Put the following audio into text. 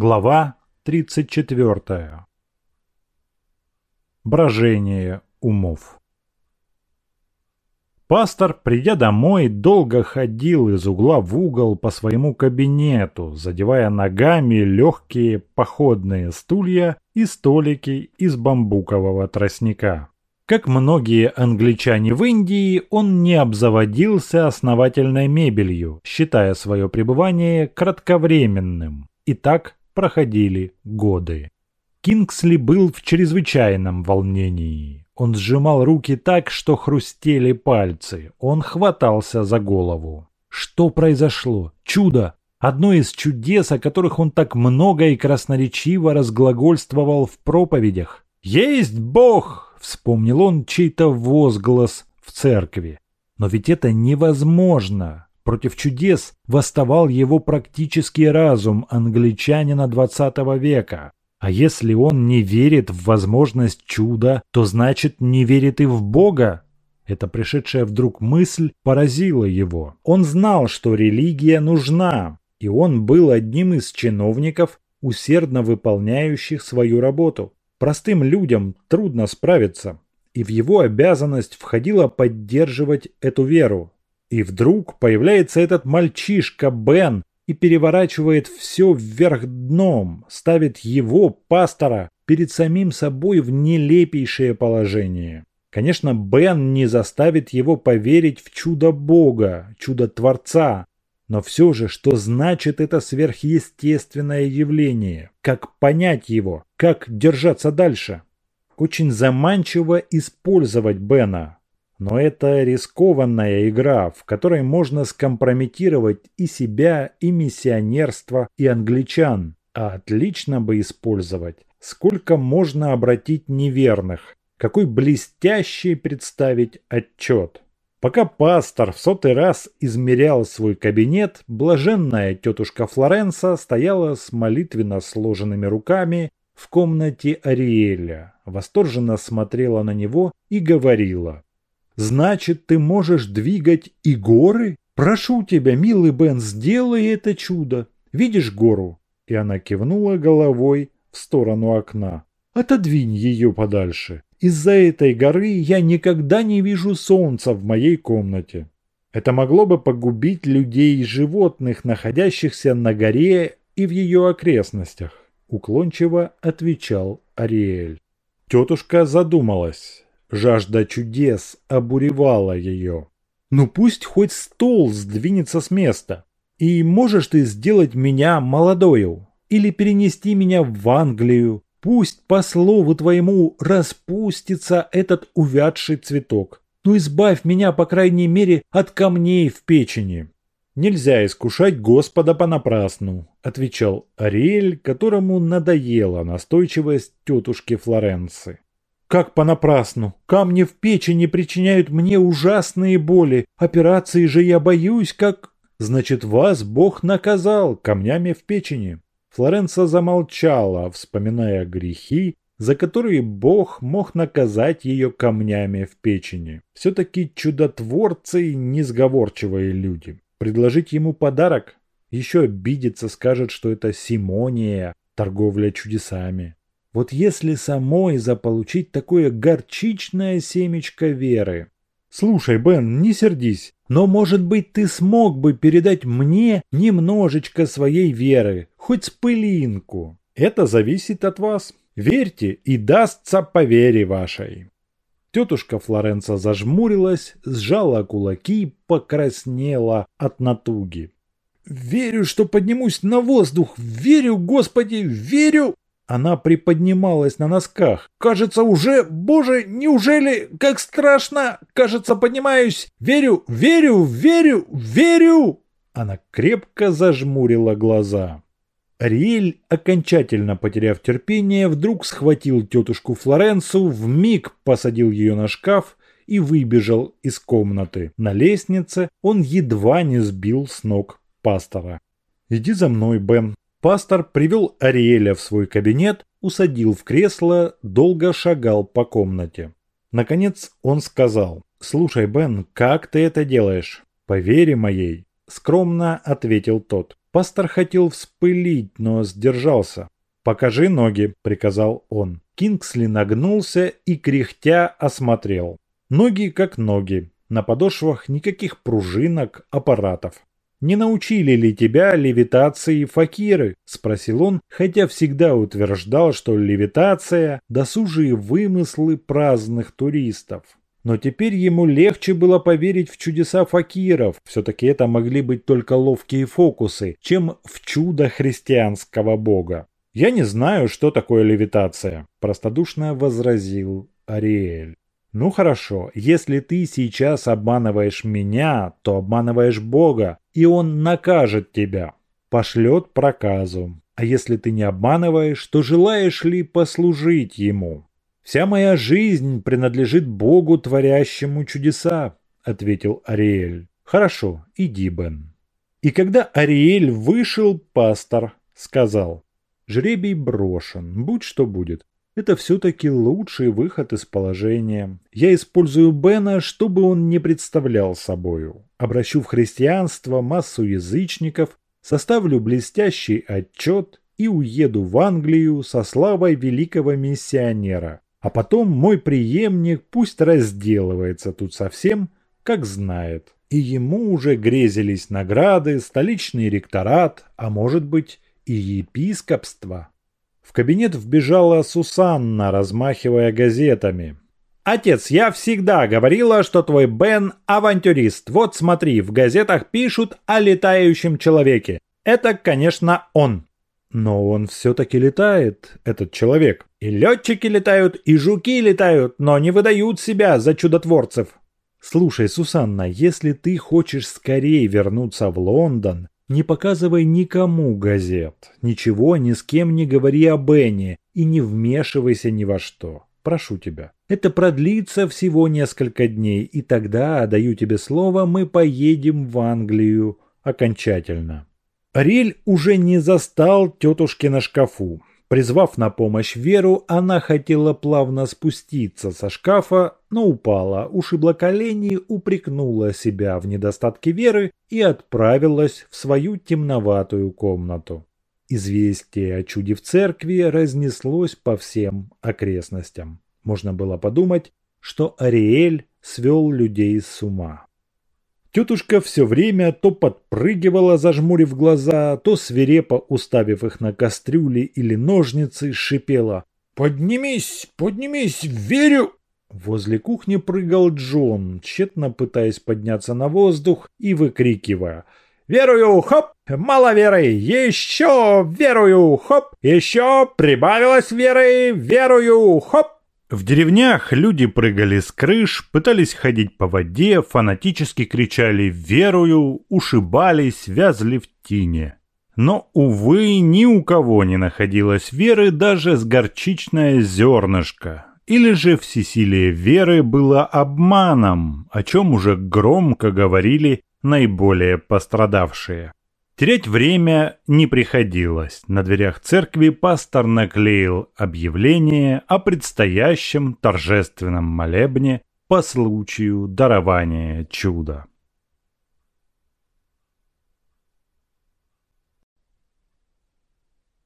Глава 34. Брожение умов. Пастор, придя домой, долго ходил из угла в угол по своему кабинету, задевая ногами легкие походные стулья и столики из бамбукового тростника. Как многие англичане в Индии, он не обзаводился основательной мебелью, считая свое пребывание кратковременным. И так проходили годы. Кингсли был в чрезвычайном волнении. Он сжимал руки так, что хрустели пальцы. Он хватался за голову. Что произошло? Чудо! Одно из чудес, о которых он так много и красноречиво разглагольствовал в проповедях. «Есть Бог!» – вспомнил он чей-то возглас в церкви. Но ведь это невозможно. Против чудес восставал его практический разум англичанина XX века. А если он не верит в возможность чуда, то значит не верит и в Бога. Эта пришедшая вдруг мысль поразила его. Он знал, что религия нужна, и он был одним из чиновников, усердно выполняющих свою работу. Простым людям трудно справиться, и в его обязанность входило поддерживать эту веру. И вдруг появляется этот мальчишка Бен и переворачивает все вверх дном, ставит его, пастора, перед самим собой в нелепейшее положение. Конечно, Бен не заставит его поверить в чудо Бога, чудо Творца, но все же, что значит это сверхъестественное явление? Как понять его? Как держаться дальше? Очень заманчиво использовать Бена, но это рискованная игра, в которой можно скомпрометировать и себя, и миссионерство, и англичан. А отлично бы использовать. Сколько можно обратить неверных? Какой блестящий представить отчет? Пока пастор в сотый раз измерял свой кабинет, блаженная тетушка Флоренса стояла с молитвенно сложенными руками в комнате Ариэля, восторженно смотрела на него и говорила Значит, ты можешь двигать и горы? Прошу тебя, милый Бен, сделай это чудо. Видишь гору?» И она кивнула головой в сторону окна. «Отодвинь ее подальше. Из-за этой горы я никогда не вижу солнца в моей комнате». Это могло бы погубить людей и животных, находящихся на горе и в ее окрестностях, уклончиво отвечал Ариэль. Тетушка задумалась. Жажда чудес обуревала ее. «Ну пусть хоть стол сдвинется с места. И можешь ты сделать меня молодою? Или перенести меня в Англию? Пусть по слову твоему распустится этот увядший цветок. Ну избавь меня, по крайней мере, от камней в печени». «Нельзя искушать Господа понапрасну», – отвечал Ариэль, которому надоела настойчивость тетушки Флоренции. Как понапрасну. Камни в печени причиняют мне ужасные боли. Операции же я боюсь, как... Значит, вас Бог наказал камнями в печени. Флоренса замолчала, вспоминая грехи, за которые Бог мог наказать ее камнями в печени. Все-таки чудотворцы несговорчивые люди. Предложить ему подарок? Еще обидится, скажет, что это симония, торговля чудесами. Вот если самой заполучить такое горчичное семечко веры. Слушай, Бен, не сердись, но, может быть, ты смог бы передать мне немножечко своей веры, хоть с пылинку. Это зависит от вас. Верьте, и дастся по вере вашей. Тетушка Флоренца зажмурилась, сжала кулаки, покраснела от натуги. «Верю, что поднимусь на воздух! Верю, Господи, верю!» Она приподнималась на носках. «Кажется, уже... Боже, неужели... Как страшно! Кажется, поднимаюсь! Верю, верю, верю, верю!» Она крепко зажмурила глаза. Ариэль, окончательно потеряв терпение, вдруг схватил тетушку Флоренцу, вмиг посадил ее на шкаф и выбежал из комнаты. На лестнице он едва не сбил с ног пастора. «Иди за мной, Бен», Пастор привел Ариэля в свой кабинет, усадил в кресло, долго шагал по комнате. Наконец он сказал, «Слушай, Бен, как ты это делаешь?» «По вере моей», – скромно ответил тот. Пастор хотел вспылить, но сдержался. «Покажи ноги», – приказал он. Кингсли нагнулся и, кряхтя, осмотрел. Ноги как ноги. На подошвах никаких пружинок, аппаратов. «Не научили ли тебя левитации факиры?» – спросил он, хотя всегда утверждал, что левитация – досужие вымыслы праздных туристов. Но теперь ему легче было поверить в чудеса факиров, все-таки это могли быть только ловкие фокусы, чем в чудо христианского бога. «Я не знаю, что такое левитация», – простодушно возразил Ариэль. «Ну хорошо, если ты сейчас обманываешь меня, то обманываешь Бога, и Он накажет тебя, пошлет проказу. А если ты не обманываешь, то желаешь ли послужить Ему?» «Вся моя жизнь принадлежит Богу, творящему чудеса», – ответил Ариэль. «Хорошо, иди, Бен». И когда Ариэль вышел, пастор сказал, Жребий брошен, будь что будет. Это все-таки лучший выход из положения. Я использую Бена, чтобы он не представлял собою. Обращу в христианство массу язычников, составлю блестящий отчет и уеду в Англию со славой великого миссионера. А потом мой преемник пусть разделывается тут совсем, как знает. И ему уже грезились награды, столичный ректорат, а может быть и епископства. В кабинет вбежала Сусанна, размахивая газетами. «Отец, я всегда говорила, что твой Бен – авантюрист. Вот смотри, в газетах пишут о летающем человеке. Это, конечно, он». Но он все-таки летает, этот человек. И летчики летают, и жуки летают, но не выдают себя за чудотворцев. Слушай, Сусанна, если ты хочешь скорее вернуться в Лондон, не показывай никому газет, ничего ни с кем не говори о Бенни и не вмешивайся ни во что. Прошу тебя. Это продлится всего несколько дней, и тогда, даю тебе слово, мы поедем в Англию окончательно. Рель уже не застал тетушки на шкафу. Призвав на помощь Веру, она хотела плавно спуститься со шкафа, но упала, ушибла колени, упрекнула себя в недостатке Веры и отправилась в свою темноватую комнату. Известие о чуде в церкви разнеслось по всем окрестностям. Можно было подумать, что Ариэль свел людей с ума. Тетушка все время то подпрыгивала, зажмурив глаза, то свирепо уставив их на кастрюли или ножницы, шипела «Поднимись, поднимись, верю!» Возле кухни прыгал Джон, тщетно пытаясь подняться на воздух и выкрикивая «Верую, хоп! Мало веры! Еще верую, хоп! Еще прибавилось веры! Верую, хоп!» В деревнях люди прыгали с крыш, пытались ходить по воде, фанатически кричали «верую», ушибались, вязли в тине. Но, увы, ни у кого не находилось веры даже с горчичное зернышко. Или же всесилие веры было обманом, о чем уже громко говорили наиболее пострадавшие. Терять время не приходилось. На дверях церкви пастор наклеил объявление о предстоящем торжественном молебне по случаю дарования чуда.